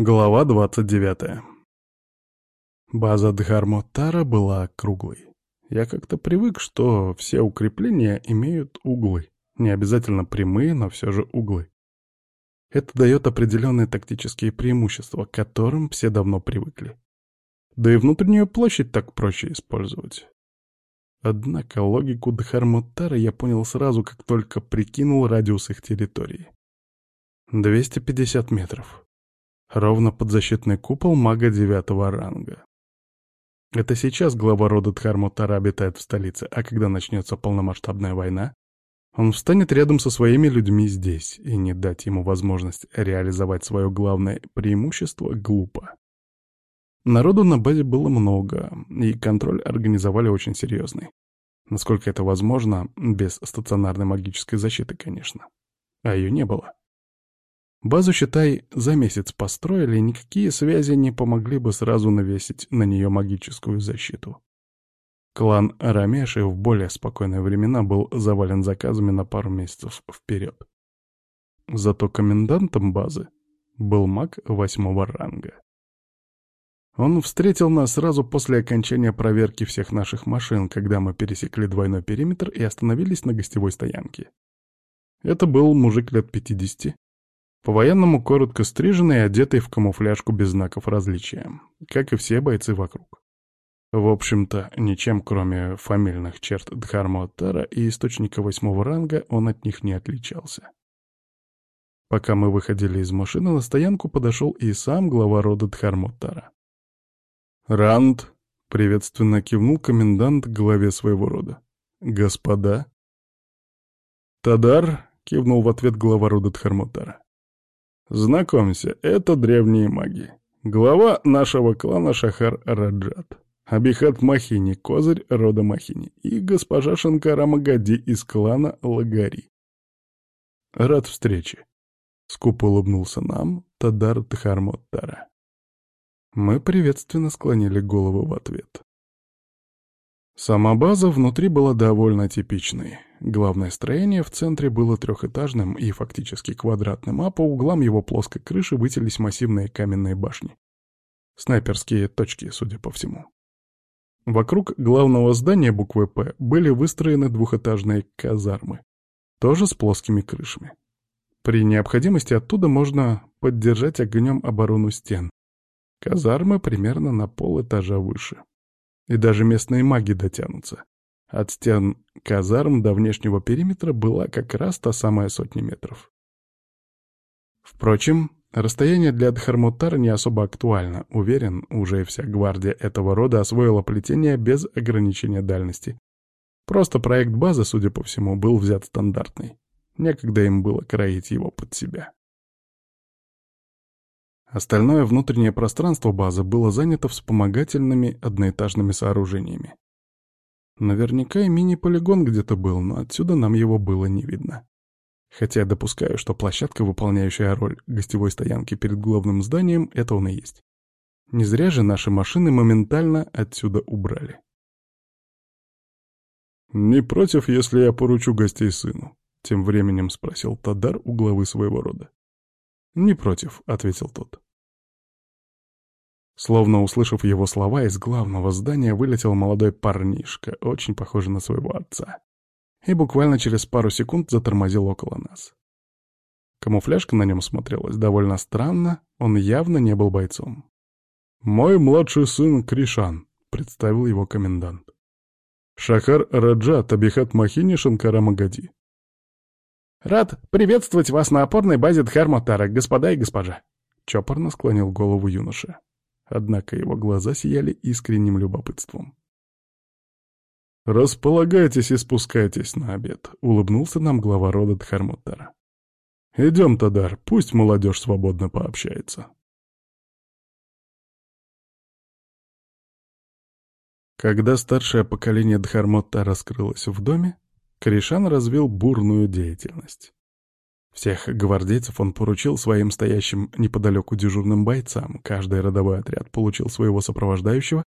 Глава 29. База Дхармотара была круглой. Я как-то привык, что все укрепления имеют углы. Не обязательно прямые, но все же углы. Это дает определенные тактические преимущества, к которым все давно привыкли. Да и внутреннюю площадь так проще использовать. Однако логику Дхармотара я понял сразу, как только прикинул радиус их территории. 250 метров. Ровно под защитный купол мага девятого ранга. Это сейчас глава рода Дхармутара обитает в столице, а когда начнется полномасштабная война, он встанет рядом со своими людьми здесь, и не дать ему возможность реализовать свое главное преимущество глупо. Народу на базе было много, и контроль организовали очень серьезный. Насколько это возможно, без стационарной магической защиты, конечно. А ее не было. Базу, считай, за месяц построили, никакие связи не помогли бы сразу навесить на нее магическую защиту. Клан Рамеши в более спокойные времена был завален заказами на пару месяцев вперед. Зато комендантом базы был маг восьмого ранга. Он встретил нас сразу после окончания проверки всех наших машин, когда мы пересекли двойной периметр и остановились на гостевой стоянке. Это был мужик лет пятидесяти, по-военному коротко стриженный и одетый в камуфляжку без знаков различия, как и все бойцы вокруг. В общем-то, ничем кроме фамильных черт Дхармотара и источника восьмого ранга он от них не отличался. Пока мы выходили из машины, на стоянку подошел и сам глава рода Дхармотара. «Ранд!» — приветственно кивнул комендант главе своего рода. «Господа!» «Тадар!» — кивнул в ответ глава рода Дхармотара. Знакомься, это древние маги. Глава нашего клана Шахар Раджат. Абихат Махини, козырь рода Махини. И госпожа Шанкара Магади из клана Лагари. Рад встрече. Скупо улыбнулся нам Тадар Тхармоттара. Мы приветственно склонили голову в ответ. Сама база внутри была довольно типичной. Главное строение в центре было трехэтажным и фактически квадратным, а по углам его плоской крыши вытянулись массивные каменные башни. Снайперские точки, судя по всему. Вокруг главного здания буквы «П» были выстроены двухэтажные казармы, тоже с плоскими крышами. При необходимости оттуда можно поддержать огнем оборону стен. Казармы примерно на полэтажа выше. И даже местные маги дотянутся. От стен казарм до внешнего периметра была как раз та самая сотня метров. Впрочем, расстояние для Дхармутара не особо актуально. Уверен, уже вся гвардия этого рода освоила плетение без ограничения дальности. Просто проект базы, судя по всему, был взят стандартный. Некогда им было кроить его под себя. Остальное внутреннее пространство базы было занято вспомогательными одноэтажными сооружениями. Наверняка и мини-полигон где-то был, но отсюда нам его было не видно. Хотя допускаю, что площадка, выполняющая роль гостевой стоянки перед главным зданием, это он и есть. Не зря же наши машины моментально отсюда убрали. «Не против, если я поручу гостей сыну?» — тем временем спросил Тадар у главы своего рода. «Не против», — ответил тот. Словно услышав его слова, из главного здания вылетел молодой парнишка, очень похожий на своего отца. И буквально через пару секунд затормозил около нас. Камуфляжка на нем смотрелась довольно странно, он явно не был бойцом. «Мой младший сын Кришан», — представил его комендант. «Шахар Раджат, Абихат Махини, Шанкара Магади. «Рад приветствовать вас на опорной базе Дхармотара, господа и госпожа!» Чопорно склонил голову юноша. Однако его глаза сияли искренним любопытством. «Располагайтесь и спускайтесь на обед», — улыбнулся нам глава рода Дхармотара. «Идем, Тадар, пусть молодежь свободно пообщается». Когда старшее поколение Дхармотта раскрылось в доме, Кришан развил бурную деятельность. Всех гвардейцев он поручил своим стоящим неподалеку дежурным бойцам, каждый родовой отряд получил своего сопровождающего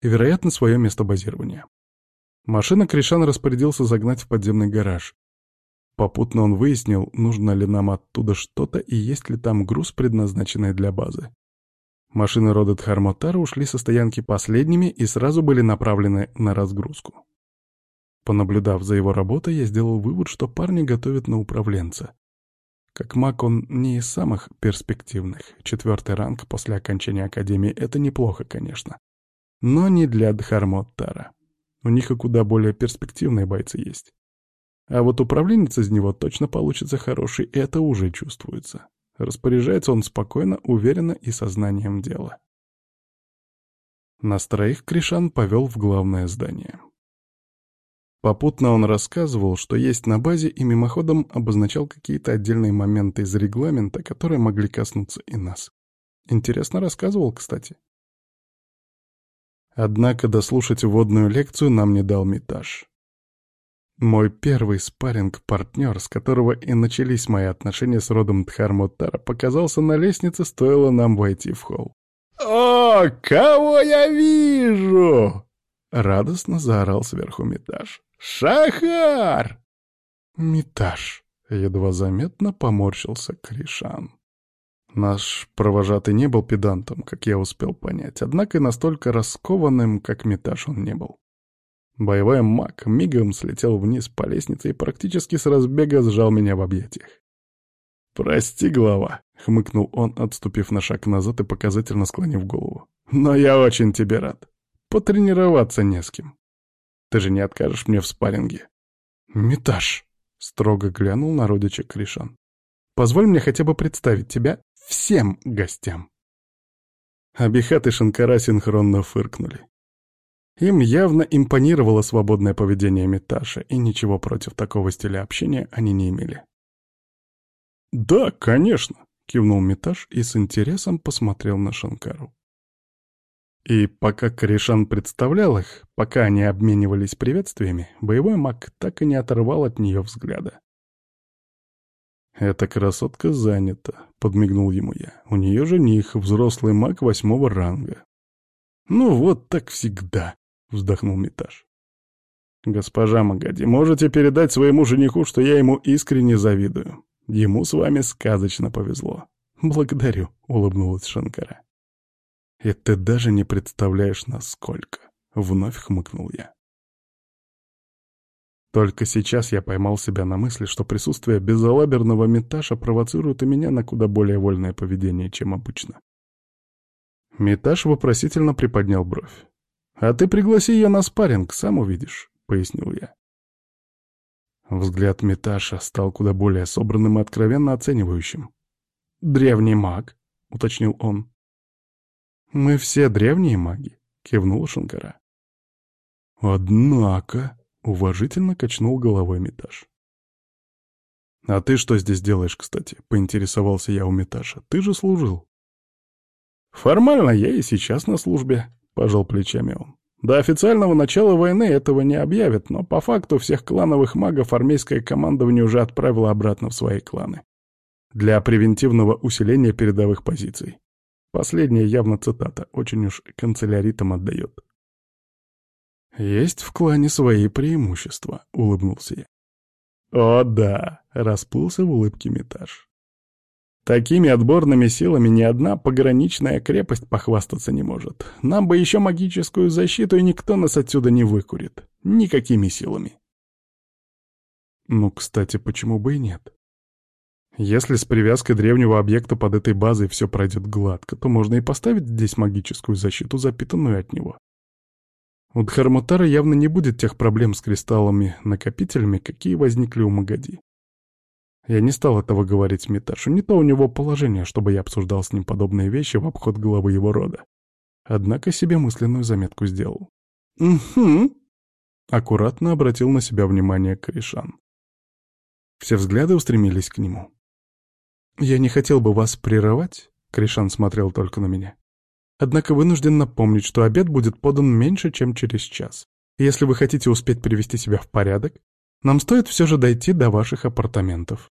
и, вероятно, свое место базирования. Машина Кришан распорядился загнать в подземный гараж. Попутно он выяснил, нужно ли нам оттуда что-то и есть ли там груз, предназначенный для базы. Машины рода Дхармотара ушли со стоянки последними и сразу были направлены на разгрузку. Понаблюдав за его работой, я сделал вывод, что парни готовят на управленца. Как маг он не из самых перспективных. Четвертый ранг после окончания Академии — это неплохо, конечно. Но не для Дхармоттара. У них и куда более перспективные бойцы есть. А вот управленец из него точно получится хороший, это уже чувствуется. Распоряжается он спокойно, уверенно и сознанием дела. Нас троих Кришан повел в главное здание. Попутно он рассказывал, что есть на базе, и мимоходом обозначал какие-то отдельные моменты из регламента, которые могли коснуться и нас. Интересно рассказывал, кстати. Однако дослушать вводную лекцию нам не дал Митаж. Мой первый спарринг-партнер, с которого и начались мои отношения с родом Дхармотара, показался на лестнице, стоило нам войти в холл. «О, кого я вижу!» — радостно заорал сверху Митаж. «Шахар!» «Митаж!» — едва заметно поморщился Кришан. Наш провожатый не был педантом, как я успел понять, однако и настолько раскованным, как Митаж, он не был. Боевой маг мигом слетел вниз по лестнице и практически с разбега сжал меня в объятиях. «Прости, глава», — хмыкнул он, отступив на шаг назад и показательно склонив голову. «Но я очень тебе рад. Потренироваться не с кем. Ты же не откажешь мне в спарринге». «Митаж», — строго глянул на родича Кришан. «Позволь мне хотя бы представить тебя всем гостям». Абихат и Шанкара синхронно фыркнули. Им явно импонировало свободное поведение Миташа, и ничего против такого стиля общения они не имели. «Да, конечно», — кивнул Миташ и с интересом посмотрел на Шанкару. И пока Коришан представлял их, пока они обменивались приветствиями, боевой маг так и не оторвал от нее взгляда. «Эта красотка занята», — подмигнул ему я. «У нее жених, взрослый маг восьмого ранга». «Ну вот так всегда», — вздохнул Митаж. «Госпожа Магади, можете передать своему жениху, что я ему искренне завидую. Ему с вами сказочно повезло». «Благодарю», — улыбнулась Шанкара. «И ты даже не представляешь, насколько», — вновь хмыкнул я. Только сейчас я поймал себя на мысли, что присутствие безалаберного Миташа провоцирует и меня на куда более вольное поведение, чем обычно. Миташ вопросительно приподнял бровь. «А ты пригласи ее на спарринг, сам увидишь», — пояснил я. Взгляд Миташа стал куда более собранным и откровенно оценивающим. «Древний маг», — уточнил он. «Мы все древние маги», — кивнула Шанкара. «Однако», — уважительно качнул головой Миташ. «А ты что здесь делаешь, кстати?» — поинтересовался я у Миташа. «Ты же служил». «Формально я и сейчас на службе», — пожал плечами он. До официального начала войны этого не объявят, но по факту всех клановых магов армейское командование уже отправило обратно в свои кланы. Для превентивного усиления передовых позиций. Последняя явно цитата, очень уж канцеляритам отдает. «Есть в клане свои преимущества», — улыбнулся я. «О да», — расплылся в улыбке Митаж. Такими отборными силами ни одна пограничная крепость похвастаться не может. Нам бы еще магическую защиту, и никто нас отсюда не выкурит. Никакими силами. Ну, кстати, почему бы и нет? Если с привязкой древнего объекта под этой базой все пройдет гладко, то можно и поставить здесь магическую защиту, запитанную от него. У Дхармутара явно не будет тех проблем с кристаллами-накопителями, какие возникли у Магади. Я не стал этого говорить Миташу, не то у него положение, чтобы я обсуждал с ним подобные вещи в обход главы его рода. Однако себе мысленную заметку сделал. «Угу», — аккуратно обратил на себя внимание Кришан. Все взгляды устремились к нему. «Я не хотел бы вас прерывать», — Кришан смотрел только на меня. «Однако вынужден напомнить, что обед будет подан меньше, чем через час. Если вы хотите успеть привести себя в порядок, нам стоит все же дойти до ваших апартаментов».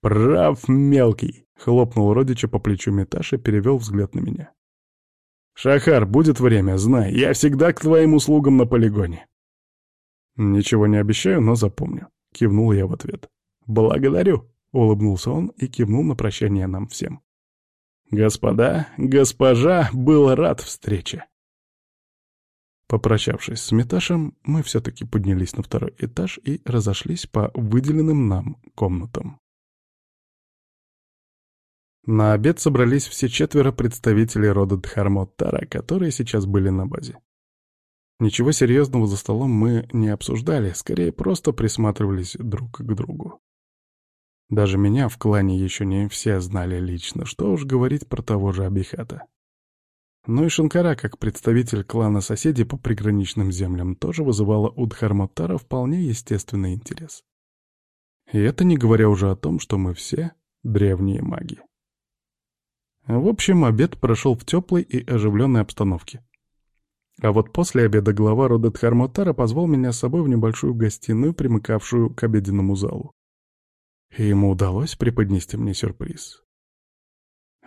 «Прав, мелкий!» — хлопнул родича по плечу Миташ и перевел взгляд на меня. «Шахар, будет время, знай, я всегда к твоим услугам на полигоне». «Ничего не обещаю, но запомню», — кивнул я в ответ. «Благодарю», — улыбнулся он и кивнул на прощание нам всем. Господа, госпожа был рад встрече. Попрощавшись с Миташем, мы все-таки поднялись на второй этаж и разошлись по выделенным нам комнатам. На обед собрались все четверо представителей рода Дхармоттара, которые сейчас были на базе. Ничего серьезного за столом мы не обсуждали, скорее просто присматривались друг к другу. Даже меня в клане еще не все знали лично, что уж говорить про того же Абихата. Ну и Шанкара, как представитель клана соседей по приграничным землям, тоже вызывала у Дхармоттара вполне естественный интерес. И это не говоря уже о том, что мы все древние маги. В общем, обед прошел в теплой и оживленной обстановке. А вот после обеда глава рода Дхармоттара позвал меня с собой в небольшую гостиную, примыкавшую к обеденному залу. И ему удалось преподнести мне сюрприз.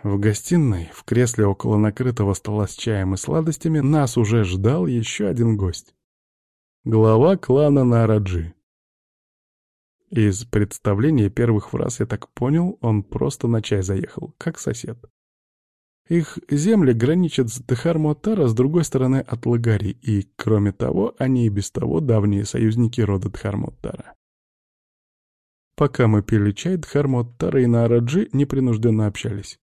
В гостиной, в кресле около накрытого стола с чаем и сладостями, нас уже ждал еще один гость. Глава клана Нараджи. Из представления первых фраз я так понял, он просто на чай заехал, как сосед. Их земли граничат с Дхармотара с другой стороны от Лагари, и, кроме того, они и без того давние союзники рода Дхармотара. Пока мы пили чай, Дхармотара и Нараджи непринужденно общались.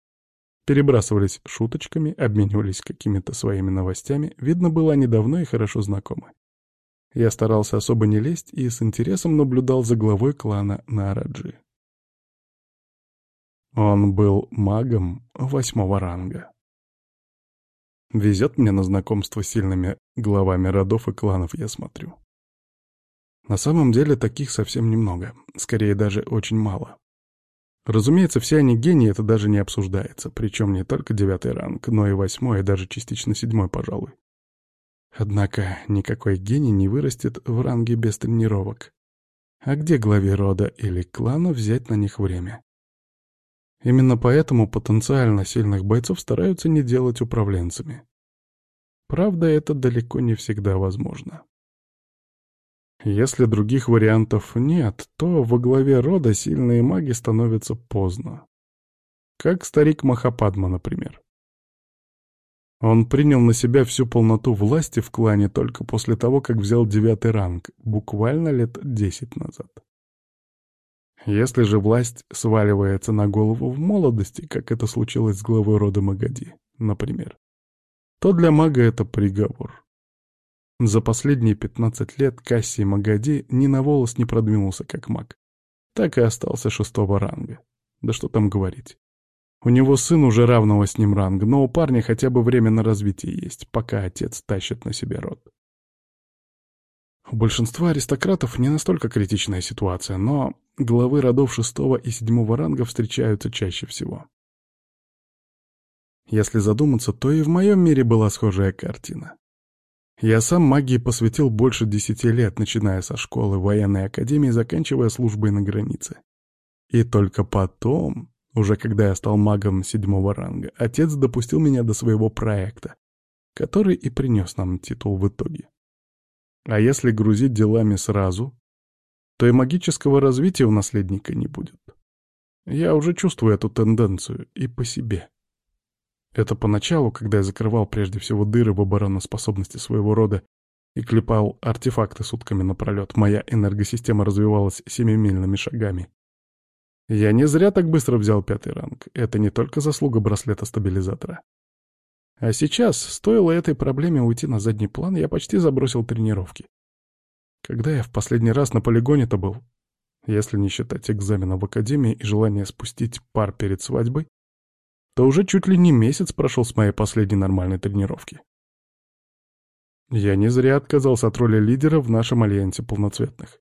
Перебрасывались шуточками, обменивались какими-то своими новостями, видно было, они давно и хорошо знакомы. Я старался особо не лезть и с интересом наблюдал за главой клана Нараджи. Он был магом восьмого ранга. Везет мне на знакомство с сильными главами родов и кланов, я смотрю. На самом деле таких совсем немного, скорее даже очень мало. Разумеется, все они гении, это даже не обсуждается, причем не только девятый ранг, но и восьмой, и даже частично седьмой, пожалуй. Однако никакой гений не вырастет в ранге без тренировок. А где главе рода или клана взять на них время? Именно поэтому потенциально сильных бойцов стараются не делать управленцами. Правда, это далеко не всегда возможно. Если других вариантов нет, то во главе рода сильные маги становятся поздно. Как старик Махападма, например. Он принял на себя всю полноту власти в клане только после того, как взял девятый ранг, буквально лет десять назад. Если же власть сваливается на голову в молодости, как это случилось с главой рода Магади, например, то для мага это приговор. За последние 15 лет Кассий Магади ни на волос не продвинулся как маг. Так и остался шестого ранга. Да что там говорить. У него сын уже равного с ним ранга, но у парня хотя бы время на развитие есть, пока отец тащит на себе род. У большинства аристократов не настолько критичная ситуация, но главы родов шестого и седьмого ранга встречаются чаще всего. Если задуматься, то и в моем мире была схожая картина. Я сам магии посвятил больше десяти лет, начиная со школы, военной академии, заканчивая службой на границе. И только потом, уже когда я стал магом седьмого ранга, отец допустил меня до своего проекта, который и принес нам титул в итоге. А если грузить делами сразу, то и магического развития у наследника не будет. Я уже чувствую эту тенденцию и по себе. Это поначалу, когда я закрывал прежде всего дыры в обороноспособности своего рода и клепал артефакты сутками напролет, моя энергосистема развивалась семимильными шагами. Я не зря так быстро взял пятый ранг. Это не только заслуга браслета-стабилизатора. А сейчас, стоило этой проблеме уйти на задний план, я почти забросил тренировки. Когда я в последний раз на полигоне-то был, если не считать экзамена в академии и желание спустить пар перед свадьбой, то уже чуть ли не месяц прошел с моей последней нормальной тренировки. Я не зря отказался от роли лидера в нашем альянсе полноцветных.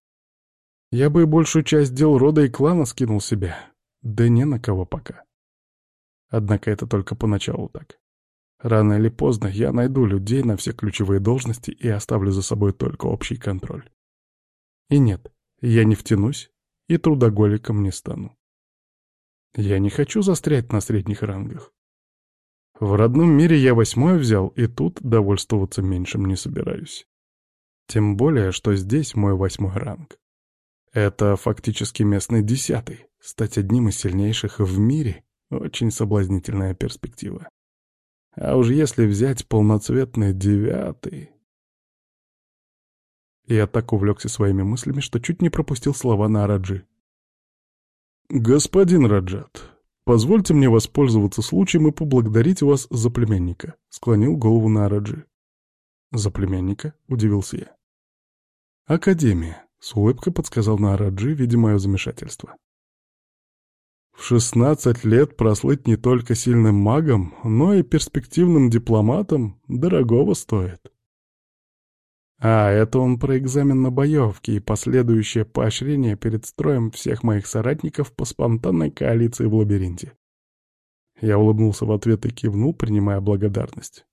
Я бы большую часть дел рода и клана скинул себя. Да не на кого пока. Однако это только поначалу так. Рано или поздно я найду людей на все ключевые должности и оставлю за собой только общий контроль. И нет, я не втянусь и трудоголиком не стану. Я не хочу застрять на средних рангах. В родном мире я восьмой взял, и тут довольствоваться меньшим не собираюсь. Тем более, что здесь мой восьмой ранг. Это фактически местный десятый, стать одним из сильнейших в мире Очень соблазнительная перспектива. А уж если взять полноцветный девятый... Я так увлекся своими мыслями, что чуть не пропустил слова на Раджи. «Господин Раджат, позвольте мне воспользоваться случаем и поблагодарить вас за племянника», — склонил голову на Раджи. «За племянника?» — удивился я. «Академия», — с улыбкой подсказал Нараджи, видя мое замешательство. В шестнадцать лет прослыть не только сильным магом, но и перспективным дипломатом дорогого стоит. А, это он про экзамен на боевки и последующее поощрение перед строем всех моих соратников по спонтанной коалиции в лабиринте. Я улыбнулся в ответ и кивнул, принимая благодарность.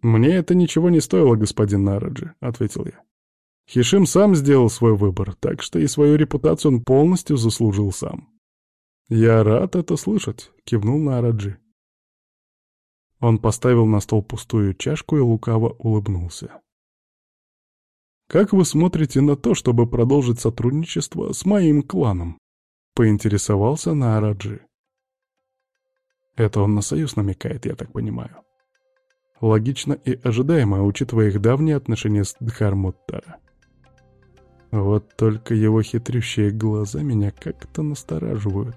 «Мне это ничего не стоило, господин Нараджи», — ответил я. Хишим сам сделал свой выбор, так что и свою репутацию он полностью заслужил сам. «Я рад это слышать», — кивнул Нараджи. Он поставил на стол пустую чашку и лукаво улыбнулся. «Как вы смотрите на то, чтобы продолжить сотрудничество с моим кланом?» — поинтересовался Наараджи. Это он на союз намекает, я так понимаю. Логично и ожидаемо, учитывая их давние отношения с Дхармуттара. Вот только его хитрющие глаза меня как-то настораживают.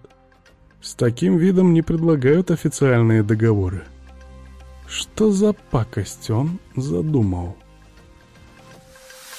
С таким видом не предлагают официальные договоры. Что за пакость он задумал?»